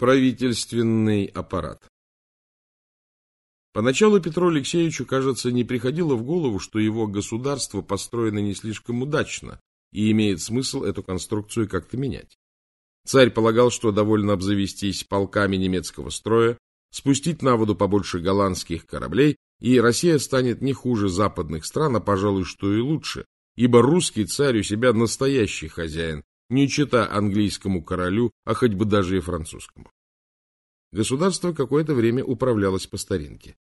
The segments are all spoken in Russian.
Правительственный аппарат Поначалу Петру Алексеевичу, кажется, не приходило в голову, что его государство построено не слишком удачно и имеет смысл эту конструкцию как-то менять. Царь полагал, что довольно обзавестись полками немецкого строя, спустить на воду побольше голландских кораблей, и Россия станет не хуже западных стран, а, пожалуй, что и лучше, ибо русский царь у себя настоящий хозяин, не чита английскому королю, а хоть бы даже и французскому. Государство какое-то время управлялось по старинке.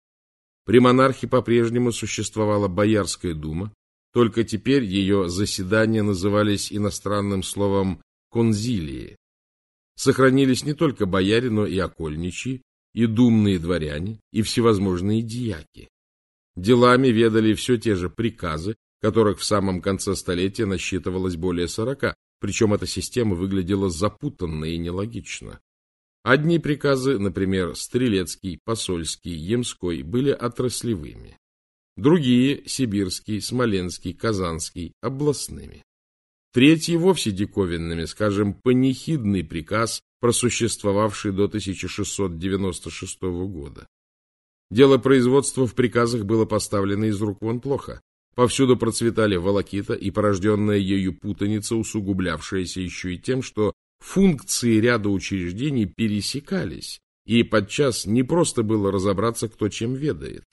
При монархе по-прежнему существовала Боярская дума, только теперь ее заседания назывались иностранным словом «конзилии». Сохранились не только бояре, но и окольничьи, и думные дворяне, и всевозможные дьяки. Делами ведали все те же приказы, которых в самом конце столетия насчитывалось более сорока, причем эта система выглядела запутанно и нелогично. Одни приказы, например, Стрелецкий, Посольский, Емской, были отраслевыми. Другие – Сибирский, Смоленский, Казанский – областными. Третьи вовсе диковинными, скажем, панихидный приказ, просуществовавший до 1696 года. Дело производства в приказах было поставлено из рук вон плохо. Повсюду процветали волокита и порожденная ею путаница, усугублявшаяся еще и тем, что функции ряда учреждений пересекались, и подчас не просто было разобраться, кто чем ведает.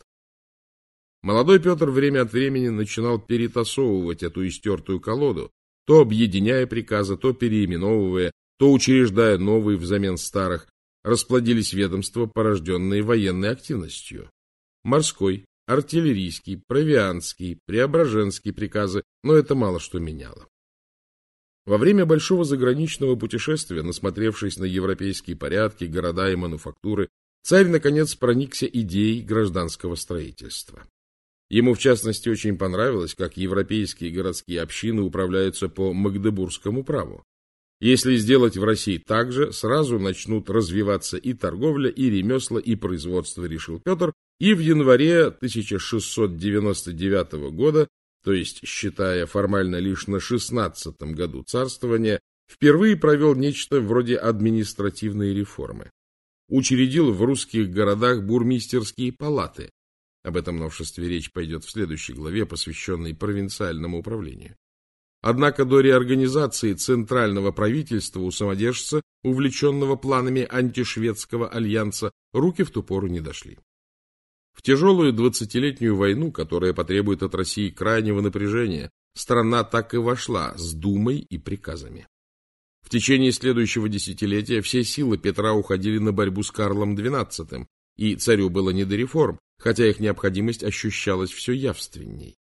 Молодой Петр время от времени начинал перетасовывать эту истертую колоду, то объединяя приказы, то переименовывая, то учреждая новые взамен старых, расплодились ведомства, порожденные военной активностью. Морской, артиллерийский, провианский, преображенский приказы, но это мало что меняло. Во время большого заграничного путешествия, насмотревшись на европейские порядки, города и мануфактуры, царь, наконец, проникся идеей гражданского строительства. Ему, в частности, очень понравилось, как европейские городские общины управляются по Магдебургскому праву. Если сделать в России так же, сразу начнут развиваться и торговля, и ремесла, и производство, решил Петр, и в январе 1699 года, то есть считая формально лишь на 16 году царствования, впервые провел нечто вроде административной реформы. Учредил в русских городах бурмистерские палаты. Об этом новшестве речь пойдет в следующей главе, посвященной провинциальному управлению. Однако до реорганизации центрального правительства у самодержца, увлеченного планами антишведского альянса, руки в ту пору не дошли. В тяжелую двадцатилетнюю войну, которая потребует от России крайнего напряжения, страна так и вошла с думой и приказами. В течение следующего десятилетия все силы Петра уходили на борьбу с Карлом XII, и царю было не до реформ, хотя их необходимость ощущалась все явственней.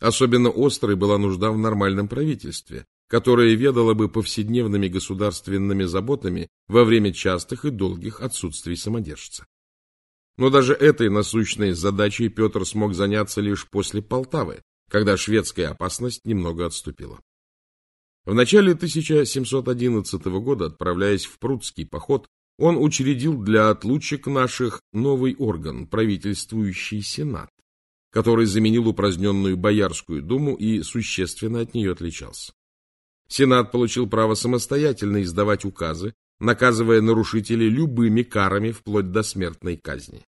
Особенно острой была нужда в нормальном правительстве, которое ведало бы повседневными государственными заботами во время частых и долгих отсутствий самодержца. Но даже этой насущной задачей Петр смог заняться лишь после Полтавы, когда шведская опасность немного отступила. В начале 1711 года, отправляясь в Прудский поход, он учредил для отлучек наших новый орган, правительствующий Сенат который заменил упраздненную Боярскую думу и существенно от нее отличался. Сенат получил право самостоятельно издавать указы, наказывая нарушителей любыми карами вплоть до смертной казни.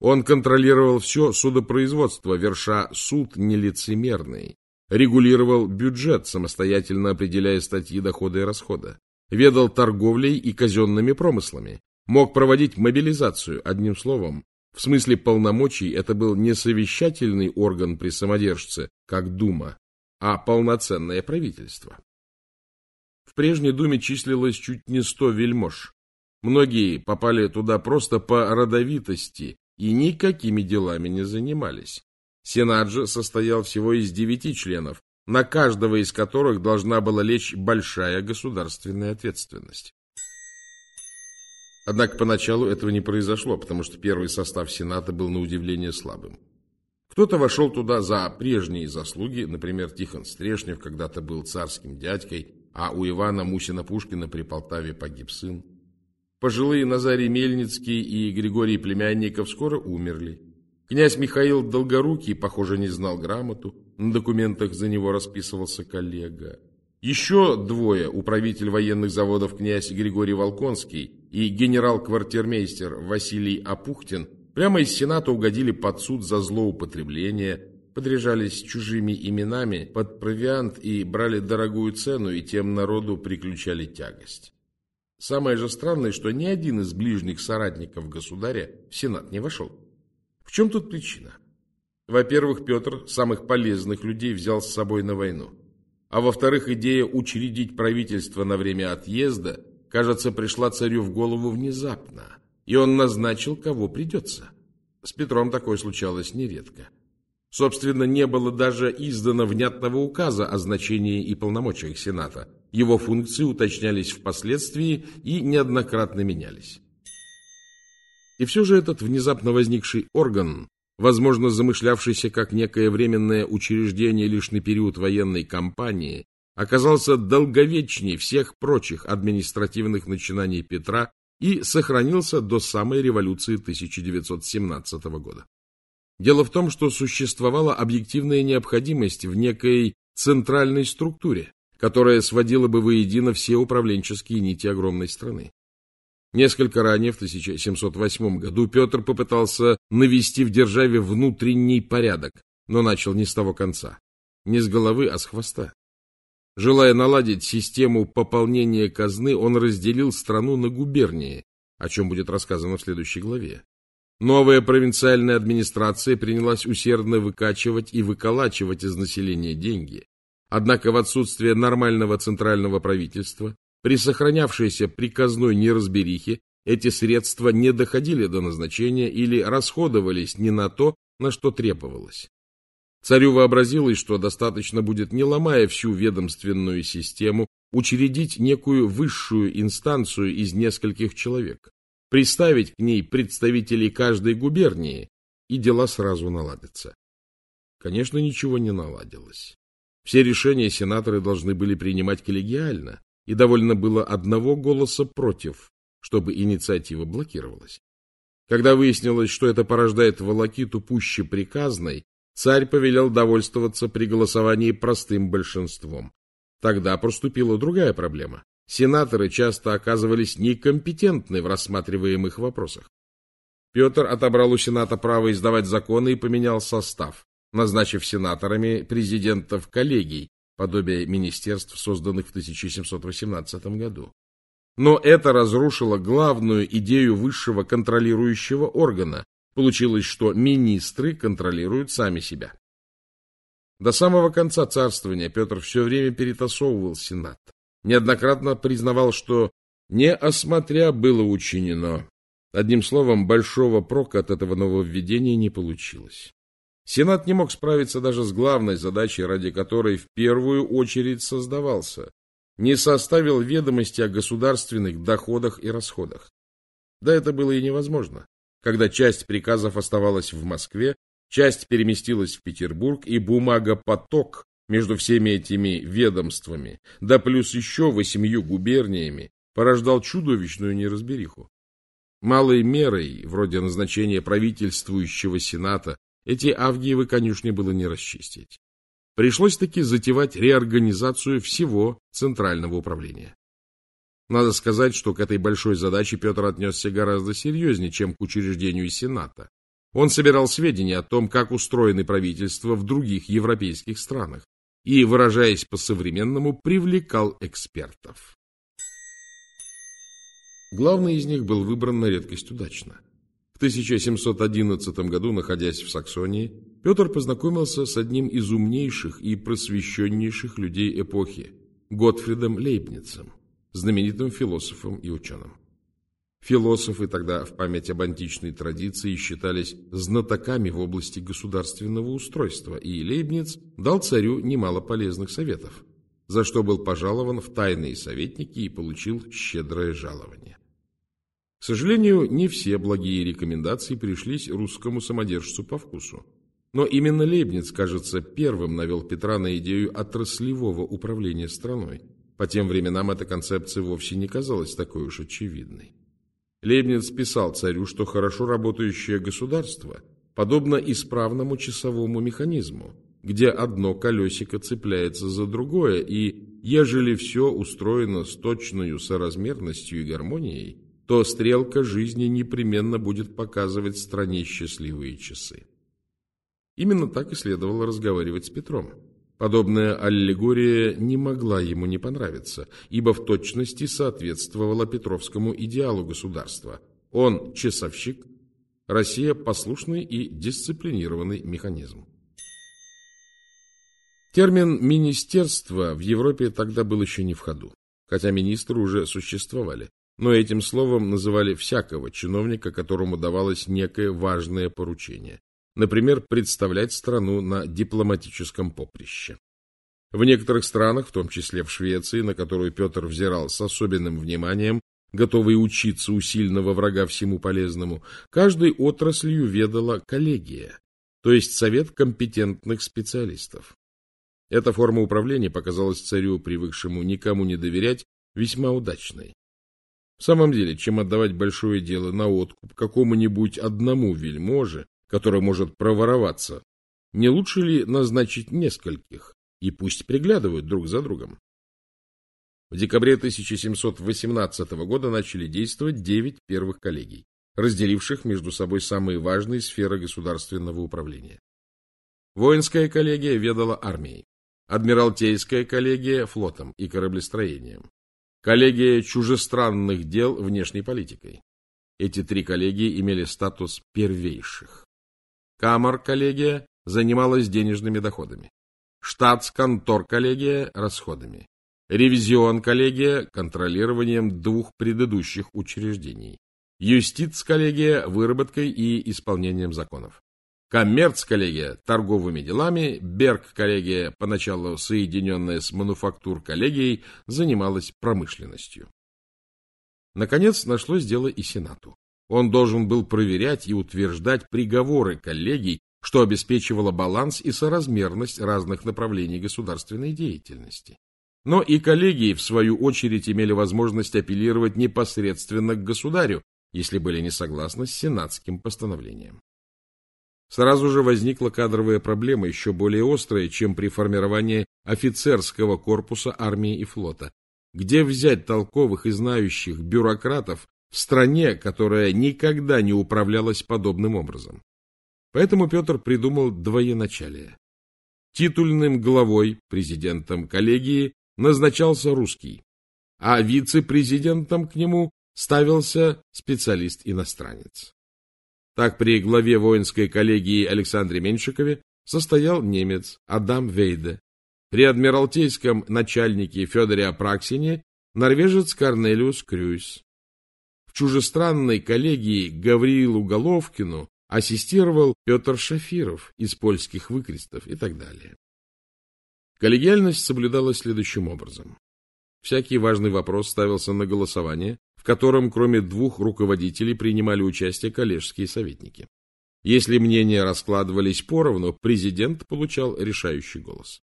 Он контролировал все судопроизводство, верша суд нелицемерный, регулировал бюджет, самостоятельно определяя статьи дохода и расхода, ведал торговлей и казенными промыслами, мог проводить мобилизацию, одним словом, в смысле полномочий это был не совещательный орган при самодержце, как Дума, а полноценное правительство. В прежней Думе числилось чуть не сто вельмож. Многие попали туда просто по родовитости и никакими делами не занимались. Сенат же состоял всего из девяти членов, на каждого из которых должна была лечь большая государственная ответственность. Однако поначалу этого не произошло, потому что первый состав Сената был на удивление слабым. Кто-то вошел туда за прежние заслуги, например, Тихон Стрешнев когда-то был царским дядькой, а у Ивана Мусина-Пушкина при Полтаве погиб сын. Пожилые Назарий Мельницкий и Григорий Племянников скоро умерли. Князь Михаил Долгорукий, похоже, не знал грамоту, на документах за него расписывался коллега. Еще двое, управитель военных заводов князь Григорий Волконский и генерал-квартирмейстер Василий Апухтин прямо из Сената угодили под суд за злоупотребление, подряжались чужими именами под провиант и брали дорогую цену, и тем народу приключали тягость. Самое же странное, что ни один из ближних соратников государя в Сенат не вошел. В чем тут причина? Во-первых, Петр самых полезных людей взял с собой на войну. А во-вторых, идея учредить правительство на время отъезда, кажется, пришла царю в голову внезапно, и он назначил, кого придется. С Петром такое случалось нередко. Собственно, не было даже издано внятного указа о значении и полномочиях Сената. Его функции уточнялись впоследствии и неоднократно менялись. И все же этот внезапно возникший орган возможно, замышлявшийся как некое временное учреждение лишь на период военной кампании, оказался долговечнее всех прочих административных начинаний Петра и сохранился до самой революции 1917 года. Дело в том, что существовала объективная необходимость в некой центральной структуре, которая сводила бы воедино все управленческие нити огромной страны. Несколько ранее, в 1708 году, Петр попытался навести в державе внутренний порядок, но начал не с того конца, не с головы, а с хвоста. Желая наладить систему пополнения казны, он разделил страну на губернии, о чем будет рассказано в следующей главе. Новая провинциальная администрация принялась усердно выкачивать и выколачивать из населения деньги. Однако в отсутствие нормального центрального правительства при сохранявшейся приказной неразберихе эти средства не доходили до назначения или расходовались не на то, на что требовалось. Царю вообразилось, что достаточно будет, не ломая всю ведомственную систему, учредить некую высшую инстанцию из нескольких человек, приставить к ней представителей каждой губернии, и дела сразу наладятся. Конечно, ничего не наладилось. Все решения сенаторы должны были принимать коллегиально, и довольно было одного голоса против, чтобы инициатива блокировалась. Когда выяснилось, что это порождает волокиту пуще приказной, царь повелел довольствоваться при голосовании простым большинством. Тогда проступила другая проблема. Сенаторы часто оказывались некомпетентны в рассматриваемых вопросах. Петр отобрал у Сената право издавать законы и поменял состав, назначив сенаторами президентов коллегий, подобие министерств, созданных в 1718 году. Но это разрушило главную идею высшего контролирующего органа. Получилось, что министры контролируют сами себя. До самого конца царствования Петр все время перетасовывал Сенат. Неоднократно признавал, что не осмотря было учинено. Одним словом, большого прока от этого нововведения не получилось. Сенат не мог справиться даже с главной задачей, ради которой в первую очередь создавался. Не составил ведомости о государственных доходах и расходах. Да это было и невозможно, когда часть приказов оставалась в Москве, часть переместилась в Петербург, и бумагопоток между всеми этими ведомствами, да плюс еще восемью губерниями, порождал чудовищную неразбериху. Малой мерой, вроде назначения правительствующего сената эти Авгиевы конюшни было не расчистить. Пришлось таки затевать реорганизацию всего Центрального управления. Надо сказать, что к этой большой задаче Петр отнесся гораздо серьезнее, чем к учреждению Сената. Он собирал сведения о том, как устроены правительства в других европейских странах и, выражаясь по-современному, привлекал экспертов. Главный из них был выбран на редкость удачно. 1711 году, находясь в Саксонии, Петр познакомился с одним из умнейших и просвещеннейших людей эпохи – Готфридом Лейбницем, знаменитым философом и ученым. Философы тогда в память об античной традиции считались знатоками в области государственного устройства, и Лейбниц дал царю немало полезных советов, за что был пожалован в тайные советники и получил щедрое жалование. К сожалению, не все благие рекомендации пришлись русскому самодержцу по вкусу. Но именно Лейбниц, кажется, первым навел Петра на идею отраслевого управления страной. По тем временам эта концепция вовсе не казалась такой уж очевидной. Лейбниц писал царю, что хорошо работающее государство подобно исправному часовому механизму, где одно колесико цепляется за другое, и, ежели все устроено с точной соразмерностью и гармонией, то стрелка жизни непременно будет показывать стране счастливые часы. Именно так и следовало разговаривать с Петром. Подобная аллегория не могла ему не понравиться, ибо в точности соответствовала Петровскому идеалу государства. Он часовщик, Россия послушный и дисциплинированный механизм. Термин «министерство» в Европе тогда был еще не в ходу, хотя министры уже существовали, но этим словом называли всякого чиновника, которому давалось некое важное поручение, например, представлять страну на дипломатическом поприще. В некоторых странах, в том числе в Швеции, на которую Петр взирал с особенным вниманием, готовый учиться у сильного врага всему полезному, каждой отраслью ведала коллегия, то есть совет компетентных специалистов. Эта форма управления показалась царю, привыкшему никому не доверять, весьма удачной. В самом деле, чем отдавать большое дело на откуп какому-нибудь одному вельможе, который может провороваться, не лучше ли назначить нескольких, и пусть приглядывают друг за другом? В декабре 1718 года начали действовать девять первых коллегий, разделивших между собой самые важные сферы государственного управления. Воинская коллегия ведала армией. Адмиралтейская коллегия флотом и кораблестроением. Коллегия чужестранных дел внешней политикой. Эти три коллегии имели статус первейших. Камар-коллегия занималась денежными доходами. Штатс-контор-коллегия – расходами. Ревизион-коллегия – контролированием двух предыдущих учреждений. Юстиц-коллегия – выработкой и исполнением законов. Коммерц-коллегия – торговыми делами, Берг-коллегия, поначалу соединенная с мануфактур-коллегией, занималась промышленностью. Наконец, нашлось дело и Сенату. Он должен был проверять и утверждать приговоры коллегий, что обеспечивало баланс и соразмерность разных направлений государственной деятельности. Но и коллегии, в свою очередь, имели возможность апеллировать непосредственно к государю, если были не согласны с сенатским постановлением. Сразу же возникла кадровая проблема, еще более острая, чем при формировании офицерского корпуса армии и флота. Где взять толковых и знающих бюрократов в стране, которая никогда не управлялась подобным образом? Поэтому Петр придумал двоеначалие. Титульным главой, президентом коллегии, назначался русский, а вице-президентом к нему ставился специалист-иностранец. Так при главе воинской коллегии Александре Меньшикове состоял немец Адам Вейде, при адмиралтейском начальнике Федоре Апраксине норвежец Корнелиус Крюйс. В чужестранной коллегии Гавриилу Головкину ассистировал Петр Шафиров из польских выкрестов и так далее. Коллегиальность соблюдалась следующим образом. Всякий важный вопрос ставился на голосование, в котором кроме двух руководителей принимали участие коллежские советники. Если мнения раскладывались поровну, президент получал решающий голос.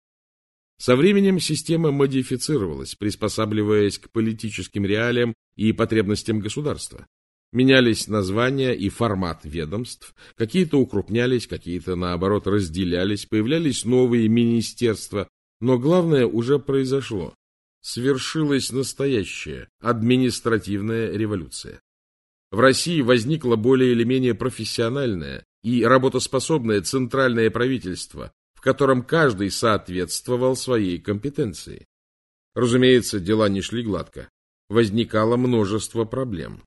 Со временем система модифицировалась, приспосабливаясь к политическим реалиям и потребностям государства. Менялись названия и формат ведомств, какие-то укрупнялись, какие-то, наоборот, разделялись, появлялись новые министерства, но главное уже произошло свершилась настоящая административная революция. В России возникло более или менее профессиональное и работоспособное центральное правительство, котором каждый соответствовал своей компетенции. Разумеется, дела не шли гладко. Возникало множество проблем.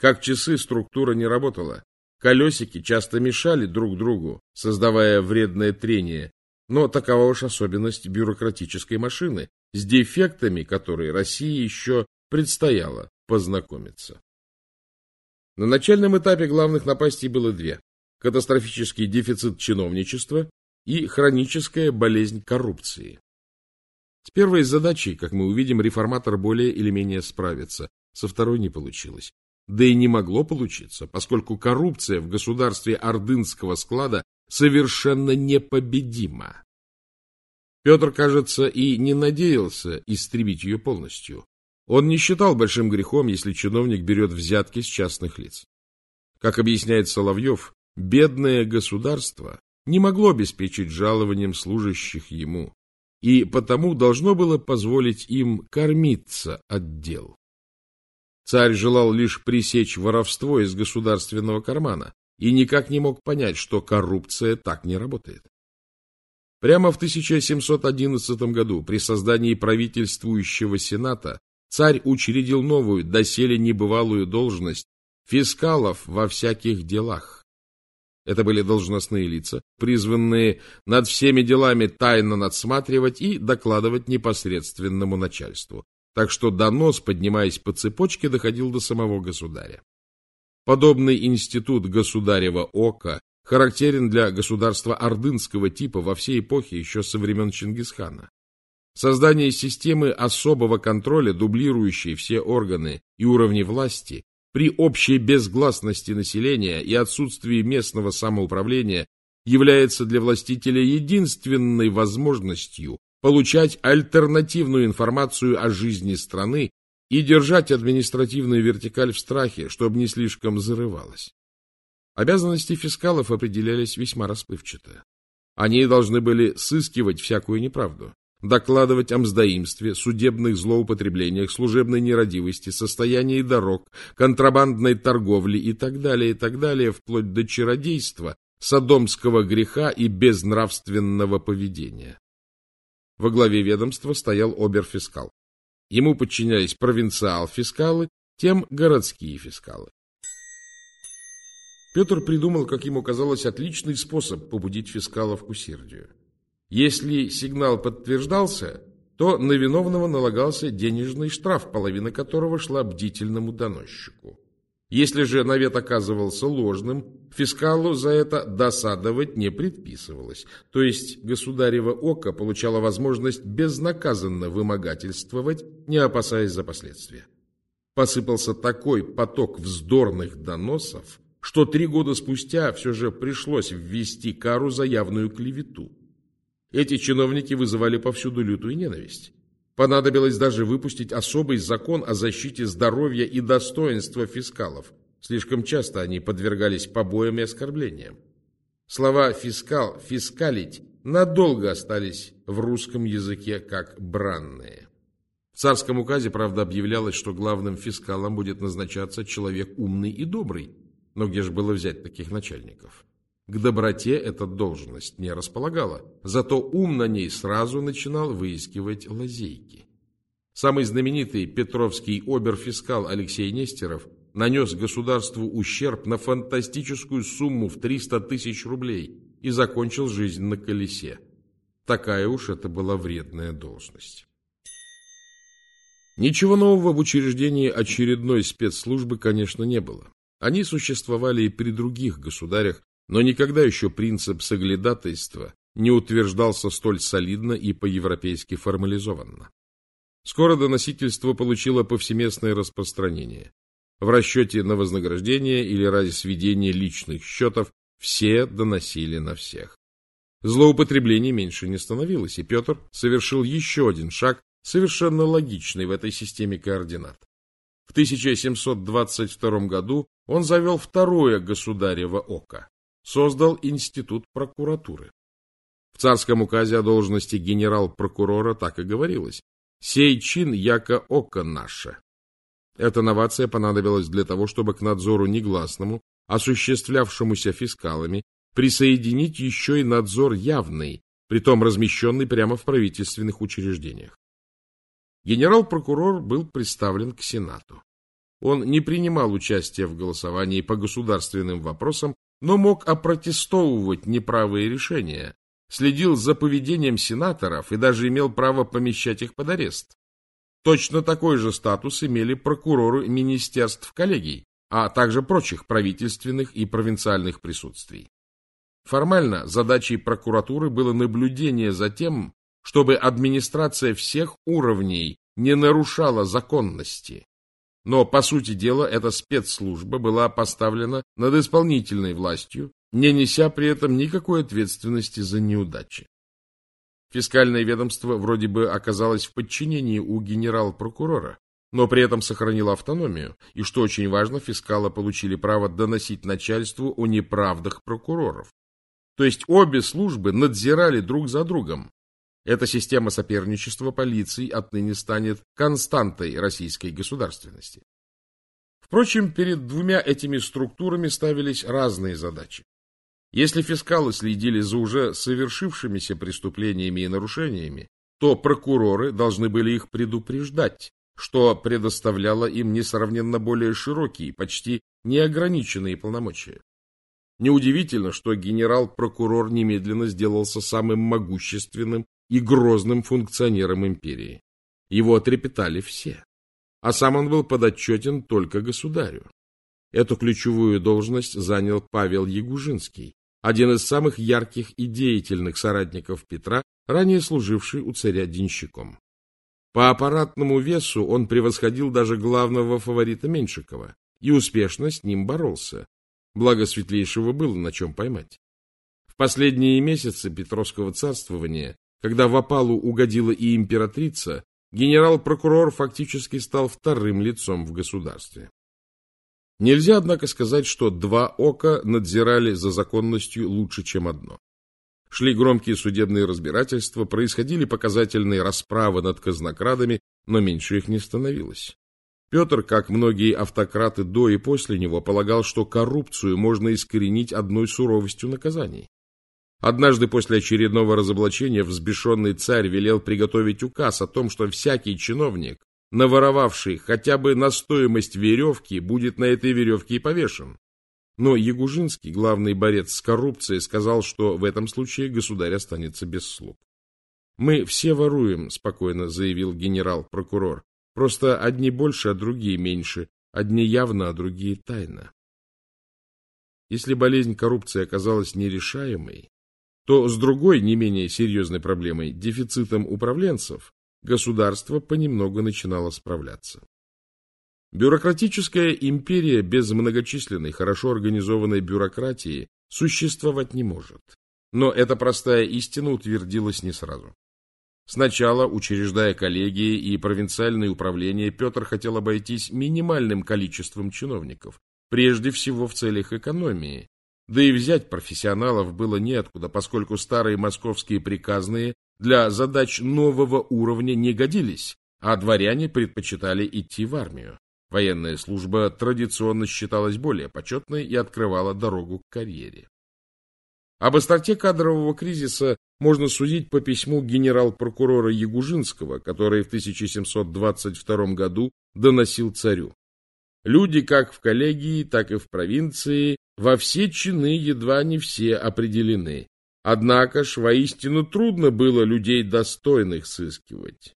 Как часы структура не работала. Колесики часто мешали друг другу, создавая вредное трение, но такова уж особенность бюрократической машины, с дефектами которой России еще предстояло познакомиться. На начальном этапе главных напастей было две – катастрофический дефицит чиновничества и хроническая болезнь коррупции. С первой задачей, как мы увидим, реформатор более или менее справится, со второй не получилось. Да и не могло получиться, поскольку коррупция в государстве ордынского склада совершенно непобедима. Петр, кажется, и не надеялся истребить ее полностью. Он не считал большим грехом, если чиновник берет взятки с частных лиц. Как объясняет Соловьев, бедное государство не могло обеспечить жалованием служащих ему, и потому должно было позволить им кормиться от дел. Царь желал лишь пресечь воровство из государственного кармана и никак не мог понять, что коррупция так не работает. Прямо в 1711 году при создании правительствующего сената царь учредил новую, доселе небывалую должность фискалов во всяких делах. Это были должностные лица, призванные над всеми делами тайно надсматривать и докладывать непосредственному начальству так что донос, поднимаясь по цепочке, доходил до самого государя. Подобный институт государева ока характерен для государства ордынского типа во всей эпохе еще со времен Чингисхана. Создание системы особого контроля, дублирующей все органы и уровни власти, при общей безгласности населения и отсутствии местного самоуправления является для властителя единственной возможностью получать альтернативную информацию о жизни страны и держать административную вертикаль в страхе, чтобы не слишком зарывалась. Обязанности фискалов определялись весьма расплывчато. Они должны были сыскивать всякую неправду, докладывать о мздоимстве, судебных злоупотреблениях, служебной нерадивости, состоянии дорог, контрабандной торговле и так далее, и так далее, вплоть до чародейства, садомского греха и безнравственного поведения. Во главе ведомства стоял оберфискал. Ему подчинялись провинциал-фискалы, тем городские фискалы. Петр придумал, как ему казалось, отличный способ побудить фискалов к усердию. Если сигнал подтверждался, то на виновного налагался денежный штраф, половина которого шла бдительному доносчику. Если же навет оказывался ложным, фискалу за это досадовать не предписывалось, то есть государево око получало возможность безнаказанно вымогательствовать, не опасаясь за последствия. Посыпался такой поток вздорных доносов, что три года спустя все же пришлось ввести кару за явную клевету. Эти чиновники вызывали повсюду лютую ненависть. Понадобилось даже выпустить особый закон о защите здоровья и достоинства фискалов. Слишком часто они подвергались побоям и оскорблениям. Слова «фискал», «фискалить» надолго остались в русском языке как бранные. В царском указе, правда, объявлялось, что главным фискалом будет назначаться человек умный и добрый. Но где же было взять таких начальников? К доброте эта должность не располагала, зато ум на ней сразу начинал выискивать лазейки. Самый знаменитый петровский оберфискал Алексей Нестеров нанес государству ущерб на фантастическую сумму в 300 тысяч рублей и закончил жизнь на колесе. Такая уж это была вредная должность. Ничего нового в учреждении очередной спецслужбы, конечно, не было. Они существовали и при других государях, но никогда еще принцип соглядатайства не утверждался столь солидно и по-европейски формализованно. Скоро доносительство получило повсеместное распространение. В расчете на вознаграждение или ради сведения личных счетов все доносили на всех. Злоупотреблений меньше не становилось, и Петр совершил еще один шаг, совершенно логичный в этой системе координат. В 1722 году он завел второе государево око создал институт прокуратуры. В царском указе о должности генерал-прокурора так и говорилось. «Сей чин яко око наше». Эта новация понадобилась для того, чтобы к надзору негласному, осуществлявшемуся фискалами, присоединить еще и надзор явный, притом размещенный прямо в правительственных учреждениях. Генерал-прокурор был представлен к Сенату. Он не принимал участия в голосовании по государственным вопросам но мог опротестовывать неправые решения, следил за поведением сенаторов и даже имел право помещать их под арест. Точно такой же статус имели прокуроры министерств коллегий, а также прочих правительственных и провинциальных присутствий. Формально задачей прокуратуры было наблюдение за тем, чтобы администрация всех уровней не нарушала законности, но, по сути дела, эта спецслужба была поставлена над исполнительной властью, не неся при этом никакой ответственности за неудачи. Фискальное ведомство вроде бы оказалось в подчинении у генерал-прокурора, но при этом сохранило автономию, и, что очень важно, фискалы получили право доносить начальству о неправдах прокуроров. То есть обе службы надзирали друг за другом, эта система соперничества полиции отныне станет константой российской государственности. Впрочем, перед двумя этими структурами ставились разные задачи. Если фискалы следили за уже совершившимися преступлениями и нарушениями, то прокуроры должны были их предупреждать, что предоставляло им несравненно более широкие, почти неограниченные полномочия. Неудивительно, что генерал-прокурор немедленно сделался самым могущественным и грозным функционером империи. Его трепетали все, а сам он был подотчетен только государю. Эту ключевую должность занял Павел Ягужинский, один из самых ярких и деятельных соратников Петра, ранее служивший у царя денщиком. По аппаратному весу он превосходил даже главного фаворита Меньшикова и успешно с ним боролся, благо светлейшего было на чем поймать. В последние месяцы Петровского царствования, когда в опалу угодила и императрица, генерал-прокурор фактически стал вторым лицом в государстве. Нельзя, однако, сказать, что два ока надзирали за законностью лучше, чем одно. Шли громкие судебные разбирательства, происходили показательные расправы над казнокрадами, но меньше их не становилось. Петр, как многие автократы до и после него, полагал, что коррупцию можно искоренить одной суровостью наказаний. Однажды после очередного разоблачения взбешенный царь велел приготовить указ о том, что всякий чиновник, наворовавший хотя бы на стоимость веревки, будет на этой веревке и повешен. Но Ягужинский, главный борец с коррупцией, сказал, что в этом случае государь останется без слуг. «Мы все воруем», — спокойно заявил генерал-прокурор. «Просто одни больше, а другие меньше. Одни явно, а другие тайно». Если болезнь коррупции оказалась нерешаемой, то с другой, не менее серьезной проблемой, дефицитом управленцев, государство понемногу начинало справляться. Бюрократическая империя без многочисленной, хорошо организованной бюрократии существовать не может. Но эта простая истина утвердилась не сразу. Сначала, учреждая коллегии и провинциальные управления, Петр хотел обойтись минимальным количеством чиновников, прежде всего в целях экономии. Да и взять профессионалов было неоткуда, поскольку старые московские приказные для задач нового уровня не годились, а дворяне предпочитали идти в армию. Военная служба традиционно считалась более почетной и открывала дорогу к карьере. Об остроте кадрового кризиса можно судить по письму генерал-прокурора Ягужинского, который в 1722 году доносил царю. Люди как в коллегии, так и в провинции, во все чины едва не все определены. Однако ж воистину трудно было людей достойных сыскивать.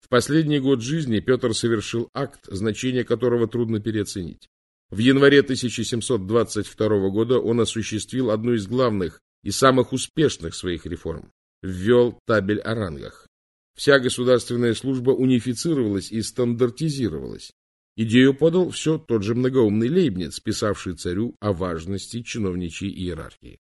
В последний год жизни Петр совершил акт, значение которого трудно переоценить. В январе 1722 года он осуществил одну из главных и самых успешных своих реформ – ввел табель о рангах. Вся государственная служба унифицировалась и стандартизировалась. Идею подал все тот же многоумный Лейбниц, писавший царю о важности чиновничьей иерархии.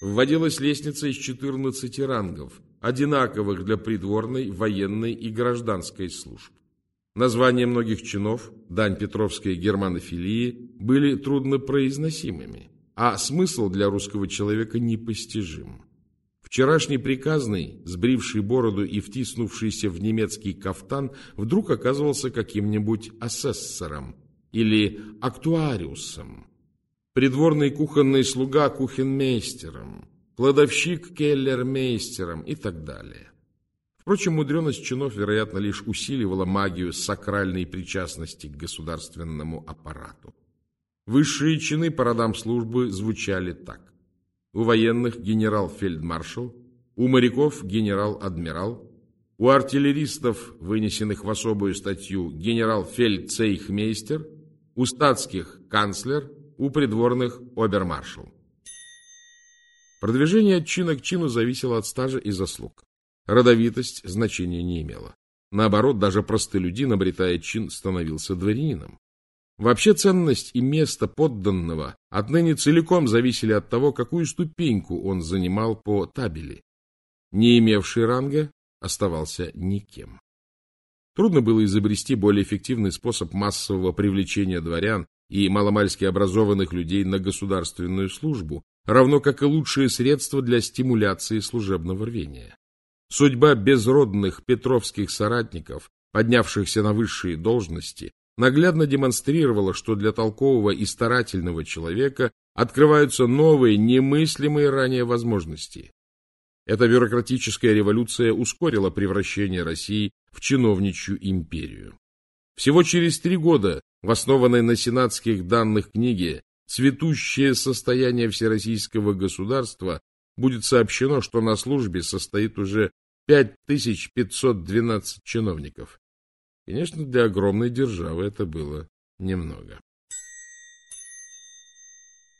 Вводилась лестница из 14 рангов, одинаковых для придворной, военной и гражданской служб. Названия многих чинов, дань Петровской германофилии, были труднопроизносимыми, а смысл для русского человека непостижим. Вчерашний приказный, сбривший бороду и втиснувшийся в немецкий кафтан, вдруг оказывался каким-нибудь асессором или актуариусом, придворный кухонный слуга кухенмейстером, кладовщик келлермейстером и так далее. Впрочем, мудреность чинов, вероятно, лишь усиливала магию сакральной причастности к государственному аппарату. Высшие чины по родам службы звучали так. У военных генерал-фельдмаршал, у моряков генерал-адмирал, у артиллеристов, вынесенных в особую статью, генерал-фельдцейхмейстер, у статских канцлер, у придворных обермаршал. Продвижение от чина к чину зависело от стажа и заслуг. Родовитость значения не имела. Наоборот, даже простолюдин, обретая чин, становился дворянином. Вообще ценность и место подданного отныне целиком зависели от того, какую ступеньку он занимал по табели. Не имевший ранга оставался никем. Трудно было изобрести более эффективный способ массового привлечения дворян и маломальски образованных людей на государственную службу, равно как и лучшие средства для стимуляции служебного рвения. Судьба безродных петровских соратников поднявшихся на высшие должности, наглядно демонстрировало, что для толкового и старательного человека открываются новые, немыслимые ранее возможности. Эта бюрократическая революция ускорила превращение России в чиновничью империю. Всего через три года в основанной на сенатских данных книге «Цветущее состояние всероссийского государства» будет сообщено, что на службе состоит уже 5512 чиновников. Конечно, для огромной державы это было немного.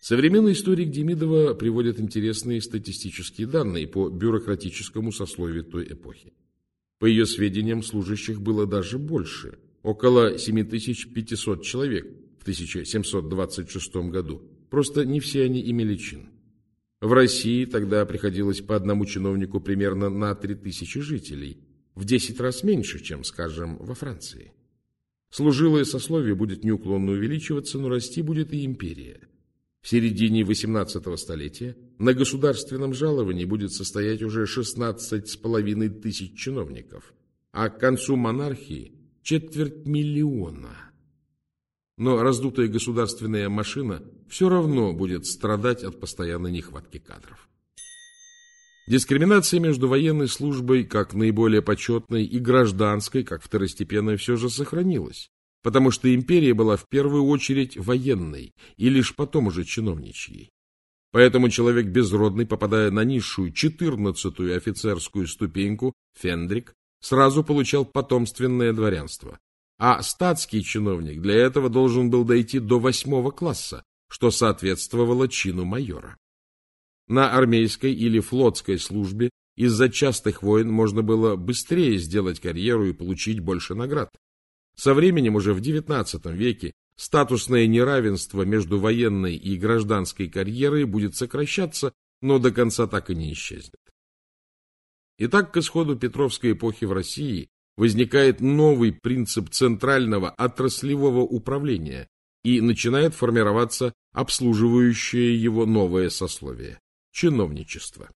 Современный историк Демидова приводит интересные статистические данные по бюрократическому сословию той эпохи. По ее сведениям, служащих было даже больше, около 7500 человек в 1726 году. Просто не все они имели чин. В России тогда приходилось по одному чиновнику примерно на 3000 жителей, в 10 раз меньше, чем, скажем, во Франции. Служилое сословие будет неуклонно увеличиваться, но расти будет и империя. В середине XVIII столетия на государственном жаловании будет состоять уже 16,5 тысяч чиновников, а к концу монархии – четверть миллиона. Но раздутая государственная машина все равно будет страдать от постоянной нехватки кадров. Дискриминация между военной службой, как наиболее почетной, и гражданской, как второстепенной, все же сохранилась потому что империя была в первую очередь военной и лишь потом уже чиновничьей. Поэтому человек безродный, попадая на низшую четырнадцатую офицерскую ступеньку, Фендрик, сразу получал потомственное дворянство. А статский чиновник для этого должен был дойти до восьмого класса, что соответствовало чину майора. На армейской или флотской службе из-за частых войн можно было быстрее сделать карьеру и получить больше наград. Со временем уже в XIX веке статусное неравенство между военной и гражданской карьерой будет сокращаться, но до конца так и не исчезнет. Итак, к исходу Петровской эпохи в России возникает новый принцип центрального отраслевого управления и начинает формироваться обслуживающее его новое сословие – чиновничество.